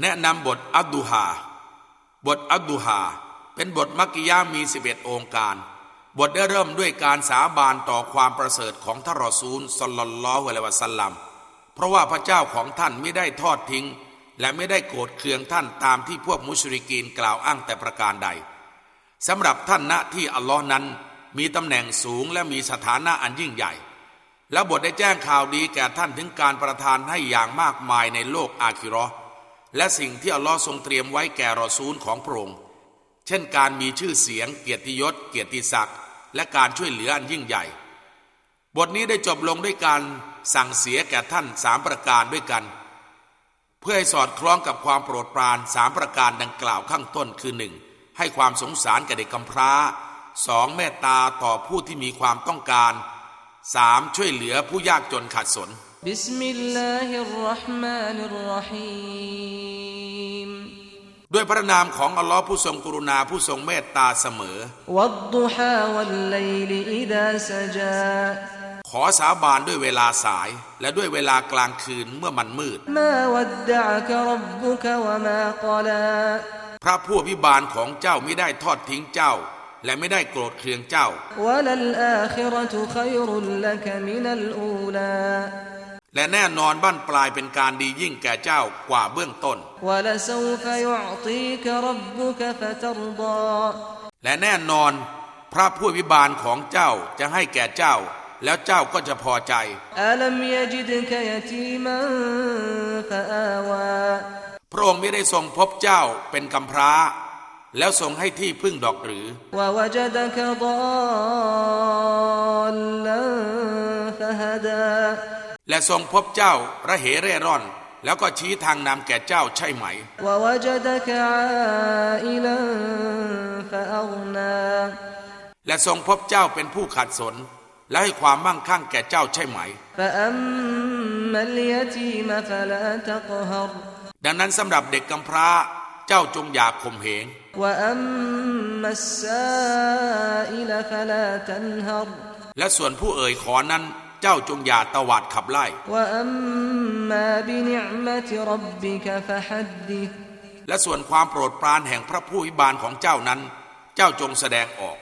แนะนำบทอัดดุฮาบทอัดดุฮาเป็นบทมักกิยามีสิบเอ็ดองค์การ บทได้เริ่มด้วยการสาบานต่อความประเสริฐของท่านรอซูลสลลลลอฮุอะลัยวะสัลลัมเพราะว่าพระเจ้าของท่านไม่ได้ทอดทิ้ง และไม่ได้โกรธเคืองท่านตามที่พวกมุชริกีนกล่าวอ้างแต่ประการใดสำหรับท่านณที่อัลลอฮ์นั้น มีตำแหน่งสูงและมีสถานะอันยิ่งใหญ่ และบทได้แจ้งข่าวดีแก่ท่านถึงการประทานให้อย่างมากมายในโลกอาคิรอ และสิ่งที่อัลลอฮ์ทรงเตรียมไว้แก่รอซูลของพระองค์ เช่นการมีชื่อเสียง เกียรติยศ เกียรติศักดิ์ และการช่วยเหลืออันยิ่งใหญ่ บทนี้ได้จบลงด้วยการสั่งเสียแก่ท่านสามประการด้วยกัน เพื่อให้สอดคล้องกับความโปรดปรานสามประการดังกล่าวข้างต้นคือหนึ่งให้ความสงสารแก่เด็กกำพร้าสองเมตตาต่อผู้ที่มีความต้องการสามช่วยเหลือผู้ยากจนขัดสน بسم الله الرحمن الرحيمด้วยพระนามของอัลลอฮ์ผู้ทรงกรุณาผู้ทรงเมตตาเสมอوالضحى والليل إذا سجىขอสาบานด้วยเวลาสาย และด้วยเวลากลางคืนเมื่อมันมืดما ودعك ربك وما قلىพระผู้อภิบาลของเจ้าไม่ได้ทอดทิ้งเจ้า และไม่ได้โกรธเคืองเจ้า และแน่นอนบ้านปลายเป็นการดียิ่งแก่เจ้ากว่าเบื้องต้น และแน่นอน พระผู้วิบาลของเจ้าจะให้แก่เจ้า แล้วเจ้าก็จะพอใจ พระองค์ไม่ได้ทรงพบเจ้าเป็นกำพร้า แล้วทรงให้ที่พึ่งดอกหรือว และทรงพบเจ้าระเหเร่ร่อน แล้วก็ชี้ทางนำแก่เจ้าใช่ไหม และทรงพบเจ้าเป็นผู้ขัดสน และให้ความมั่งคั่งแก่เจ้าใช่ไหม ดังนั้นสำหรับเด็กกำพร้าเจ้าจงอย่าข่มเหงและส่วนผู้เอ่ยขอนั้น เจ้าจงอย่าตวาดขับไล่และส่วนความโปรดปรานแห่งพระผู้วิบาลของเจ้านั้น เจ้าจงแสดงออก